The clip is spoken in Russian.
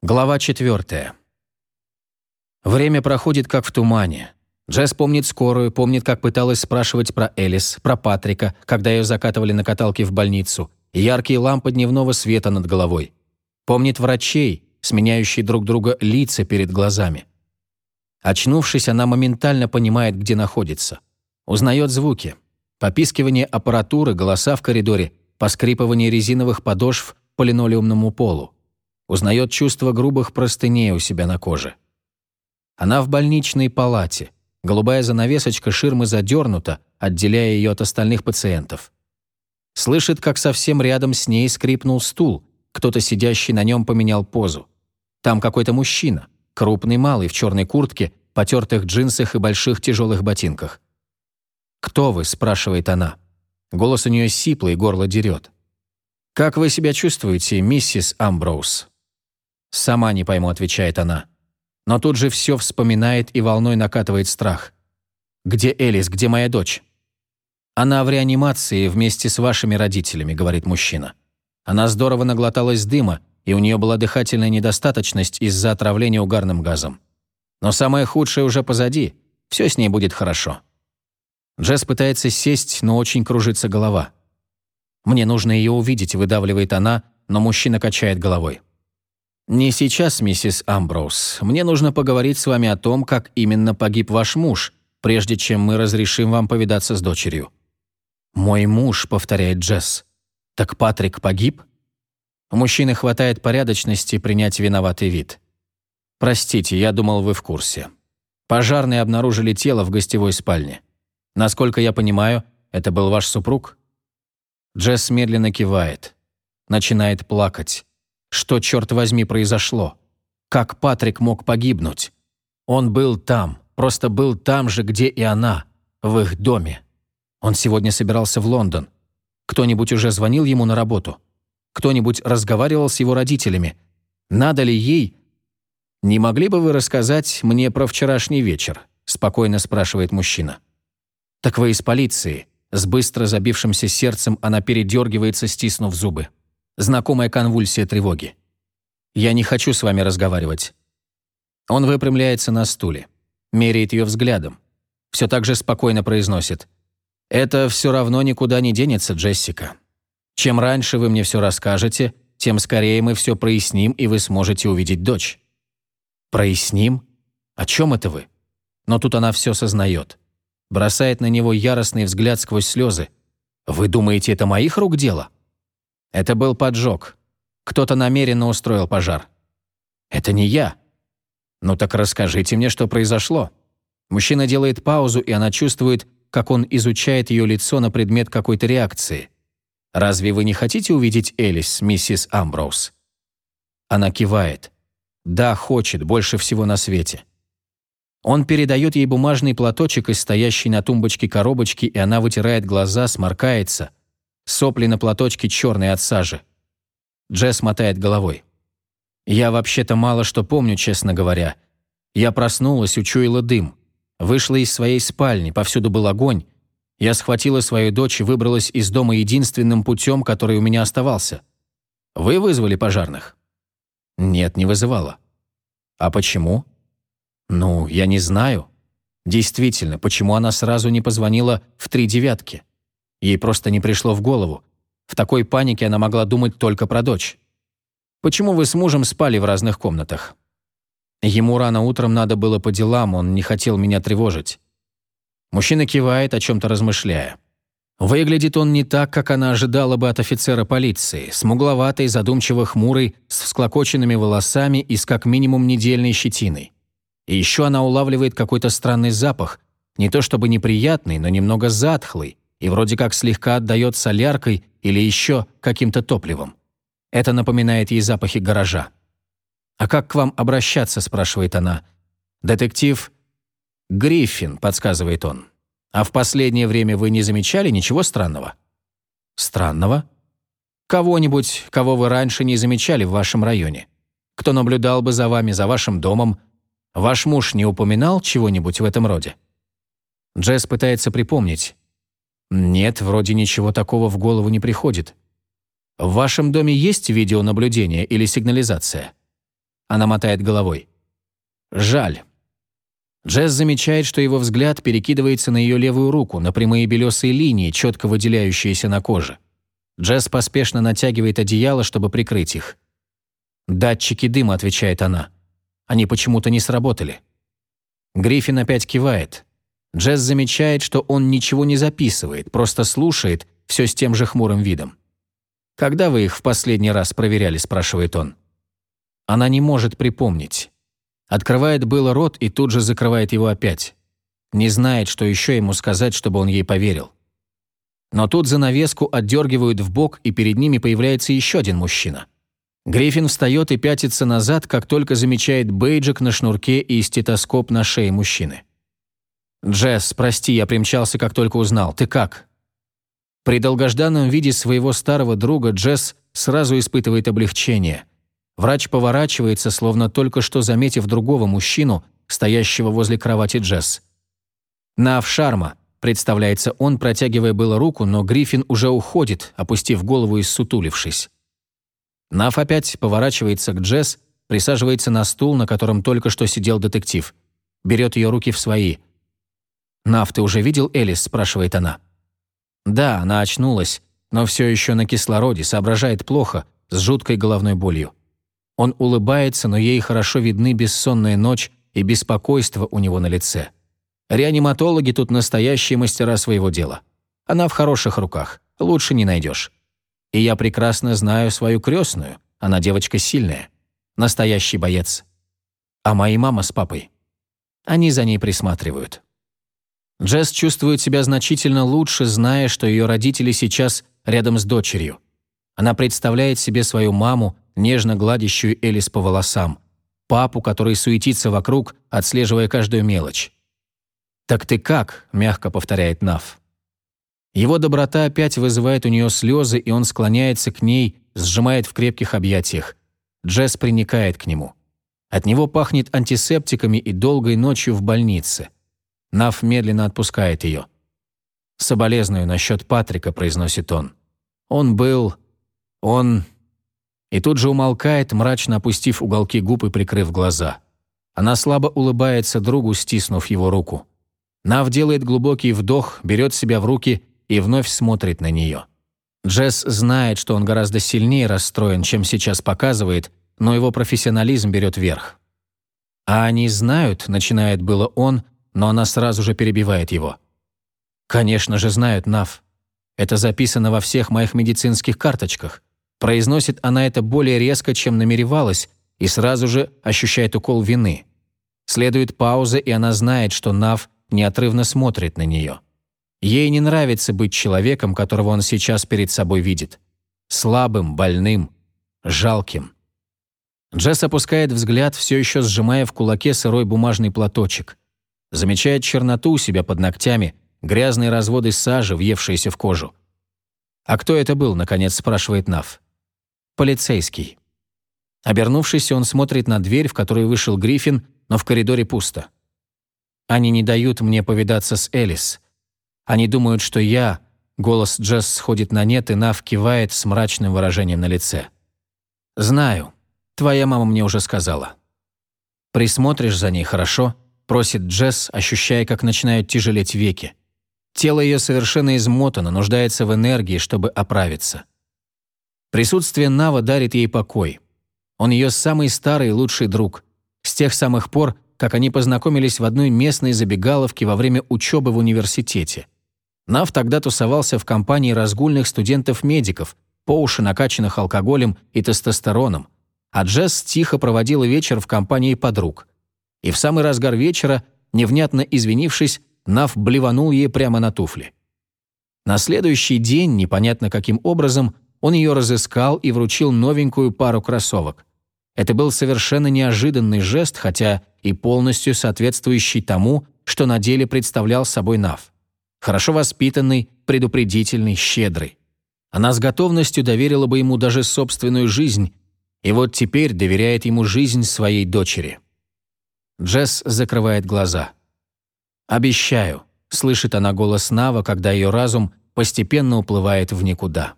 Глава 4. Время проходит как в тумане. Джесс помнит скорую, помнит, как пыталась спрашивать про Элис, про Патрика, когда ее закатывали на каталке в больницу, и яркие лампы дневного света над головой. Помнит врачей, сменяющие друг друга лица перед глазами. Очнувшись, она моментально понимает, где находится. Узнает звуки. Попискивание аппаратуры, голоса в коридоре, поскрипывание резиновых подошв по линолеумному полу узнает чувство грубых простыней у себя на коже. Она в больничной палате. Голубая занавесочка ширмы задернута, отделяя ее от остальных пациентов. Слышит, как совсем рядом с ней скрипнул стул, кто-то сидящий на нем поменял позу. Там какой-то мужчина, крупный малый, в черной куртке, потертых джинсах и больших тяжелых ботинках. «Кто вы?» – спрашивает она. Голос у нее сиплый, горло дерет. «Как вы себя чувствуете, миссис Амброуз?» «Сама не пойму», — отвечает она. Но тут же все вспоминает и волной накатывает страх. «Где Элис? Где моя дочь?» «Она в реанимации вместе с вашими родителями», — говорит мужчина. Она здорово наглоталась дыма, и у нее была дыхательная недостаточность из-за отравления угарным газом. Но самое худшее уже позади. Все с ней будет хорошо. Джесс пытается сесть, но очень кружится голова. «Мне нужно ее увидеть», — выдавливает она, но мужчина качает головой. «Не сейчас, миссис Амброуз. Мне нужно поговорить с вами о том, как именно погиб ваш муж, прежде чем мы разрешим вам повидаться с дочерью». «Мой муж», — повторяет Джесс. «Так Патрик погиб?» У мужчины хватает порядочности принять виноватый вид. «Простите, я думал, вы в курсе. Пожарные обнаружили тело в гостевой спальне. Насколько я понимаю, это был ваш супруг?» Джесс медленно кивает. Начинает плакать. Что, черт возьми, произошло? Как Патрик мог погибнуть? Он был там, просто был там же, где и она, в их доме. Он сегодня собирался в Лондон. Кто-нибудь уже звонил ему на работу? Кто-нибудь разговаривал с его родителями? Надо ли ей... «Не могли бы вы рассказать мне про вчерашний вечер?» – спокойно спрашивает мужчина. «Так вы из полиции». С быстро забившимся сердцем она передергивается, стиснув зубы. Знакомая конвульсия тревоги. «Я не хочу с вами разговаривать». Он выпрямляется на стуле, меряет ее взглядом. Все так же спокойно произносит. «Это все равно никуда не денется, Джессика. Чем раньше вы мне все расскажете, тем скорее мы все проясним, и вы сможете увидеть дочь». «Проясним? О чем это вы?» Но тут она все сознает. Бросает на него яростный взгляд сквозь слезы. «Вы думаете, это моих рук дело?» Это был поджог. Кто-то намеренно устроил пожар. Это не я. Ну так расскажите мне, что произошло. Мужчина делает паузу, и она чувствует, как он изучает ее лицо на предмет какой-то реакции. «Разве вы не хотите увидеть Элис, миссис Амброуз?» Она кивает. «Да, хочет, больше всего на свете». Он передает ей бумажный платочек из стоящей на тумбочке коробочки, и она вытирает глаза, сморкается, Сопли на платочке черные от сажи. Джесс мотает головой. «Я вообще-то мало что помню, честно говоря. Я проснулась, учуяла дым. Вышла из своей спальни, повсюду был огонь. Я схватила свою дочь и выбралась из дома единственным путем, который у меня оставался. Вы вызвали пожарных?» «Нет, не вызывала». «А почему?» «Ну, я не знаю. Действительно, почему она сразу не позвонила в три девятки?» Ей просто не пришло в голову. В такой панике она могла думать только про дочь. «Почему вы с мужем спали в разных комнатах?» Ему рано утром надо было по делам, он не хотел меня тревожить. Мужчина кивает, о чем-то размышляя. Выглядит он не так, как она ожидала бы от офицера полиции, смугловатый, задумчиво хмурый, с всклокоченными волосами и с как минимум недельной щетиной. И еще она улавливает какой-то странный запах, не то чтобы неприятный, но немного затхлый, и вроде как слегка отдает соляркой или еще каким-то топливом. Это напоминает ей запахи гаража. «А как к вам обращаться?» – спрашивает она. «Детектив Гриффин», – подсказывает он. «А в последнее время вы не замечали ничего странного?» «Странного?» «Кого-нибудь, кого вы раньше не замечали в вашем районе? Кто наблюдал бы за вами, за вашим домом? Ваш муж не упоминал чего-нибудь в этом роде?» Джесс пытается припомнить, нет, вроде ничего такого в голову не приходит. В вашем доме есть видеонаблюдение или сигнализация? Она мотает головой. «Жаль». Джесс замечает, что его взгляд перекидывается на ее левую руку, на прямые белесые линии, четко выделяющиеся на коже. Джесс поспешно натягивает одеяло, чтобы прикрыть их. «Датчики дыма», — отвечает она. «Они почему-то не сработали». Гриффин опять кивает. Джесс замечает, что он ничего не записывает, просто слушает, все с тем же хмурым видом. «Когда вы их в последний раз проверяли?» – спрашивает он. Она не может припомнить. Открывает было рот и тут же закрывает его опять. Не знает, что еще ему сказать, чтобы он ей поверил. Но тут занавеску отдергивают в бок, и перед ними появляется еще один мужчина. Гриффин встает и пятится назад, как только замечает бейджик на шнурке и стетоскоп на шее мужчины. «Джесс, прости, я примчался, как только узнал. Ты как?» При долгожданном виде своего старого друга Джесс сразу испытывает облегчение. Врач поворачивается, словно только что заметив другого мужчину, стоящего возле кровати Джесс. «Нав Шарма», — представляется он, протягивая было руку, но Гриффин уже уходит, опустив голову и сутулившись. Нав опять поворачивается к Джесс, присаживается на стул, на котором только что сидел детектив. Берет ее руки в свои — «Нав, ты уже видел Элис?» – спрашивает она. Да, она очнулась, но все еще на кислороде, соображает плохо, с жуткой головной болью. Он улыбается, но ей хорошо видны бессонная ночь и беспокойство у него на лице. Реаниматологи тут настоящие мастера своего дела. Она в хороших руках, лучше не найдешь. И я прекрасно знаю свою крестную, она девочка сильная, настоящий боец. А мои мама с папой? Они за ней присматривают. Джесс чувствует себя значительно лучше, зная, что ее родители сейчас рядом с дочерью. Она представляет себе свою маму, нежно гладящую Элис по волосам, папу, который суетится вокруг, отслеживая каждую мелочь. «Так ты как?» – мягко повторяет Нав. Его доброта опять вызывает у нее слезы, и он склоняется к ней, сжимает в крепких объятиях. Джесс приникает к нему. От него пахнет антисептиками и долгой ночью в больнице – Нав медленно отпускает ее. «Соболезную насчет Патрика», — произносит он. «Он был... он...» И тут же умолкает, мрачно опустив уголки губ и прикрыв глаза. Она слабо улыбается другу, стиснув его руку. Нав делает глубокий вдох, берет себя в руки и вновь смотрит на нее. Джесс знает, что он гораздо сильнее расстроен, чем сейчас показывает, но его профессионализм берет верх. «А они знают», — начинает было он, но она сразу же перебивает его. «Конечно же знают, Нав. Это записано во всех моих медицинских карточках. Произносит она это более резко, чем намеревалась, и сразу же ощущает укол вины. Следует пауза, и она знает, что Нав неотрывно смотрит на нее. Ей не нравится быть человеком, которого он сейчас перед собой видит. Слабым, больным, жалким. Джесс опускает взгляд, все еще сжимая в кулаке сырой бумажный платочек замечает черноту у себя под ногтями, грязные разводы сажи, въевшиеся в кожу. «А кто это был?» – наконец спрашивает Нав. «Полицейский». Обернувшись, он смотрит на дверь, в которую вышел Гриффин, но в коридоре пусто. «Они не дают мне повидаться с Элис. Они думают, что я...» Голос Джесс сходит на нет, и Нав кивает с мрачным выражением на лице. «Знаю. Твоя мама мне уже сказала. Присмотришь за ней, хорошо?» Просит Джесс, ощущая, как начинают тяжелеть веки. Тело ее совершенно измотано, нуждается в энергии, чтобы оправиться. Присутствие Нава дарит ей покой. Он ее самый старый и лучший друг. С тех самых пор, как они познакомились в одной местной забегаловке во время учебы в университете. Нав тогда тусовался в компании разгульных студентов-медиков, по уши накачанных алкоголем и тестостероном, а Джесс тихо проводила вечер в компании подруг и в самый разгар вечера, невнятно извинившись, Нав блеванул ей прямо на туфли. На следующий день, непонятно каким образом, он ее разыскал и вручил новенькую пару кроссовок. Это был совершенно неожиданный жест, хотя и полностью соответствующий тому, что на деле представлял собой Нав. Хорошо воспитанный, предупредительный, щедрый. Она с готовностью доверила бы ему даже собственную жизнь, и вот теперь доверяет ему жизнь своей дочери. Джесс закрывает глаза. «Обещаю», — слышит она голос Нава, когда ее разум постепенно уплывает в никуда.